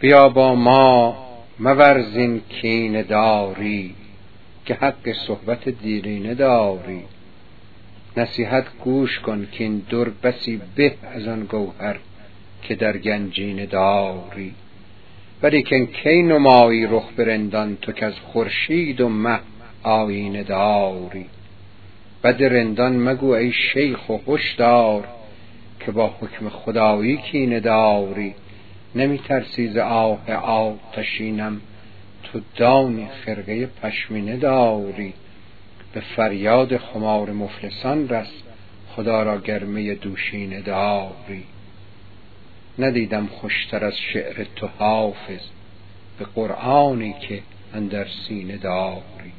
بیا با ما مورزین کینه داری که حق صحبت دیرینه داری. نصیحت گوش کن که این در بسی به از آن گوهر که در گنجینه داری. ولیکن کی نمایی رخ به رندان تو کز خورشید و مه آیینه داری. بد رندان مگو ای شیخ و هش دار که با حکم خدایی کینه داری. نمی ترسی ز آه آتشینم. تو دانی خرقه پشمینه داری. به فریاد خمار مفلسان رس خدا را گر می دوشینه داری. ندیدم خوشتر از شعر تو حافظ به قرآنی که اندر سینه داری.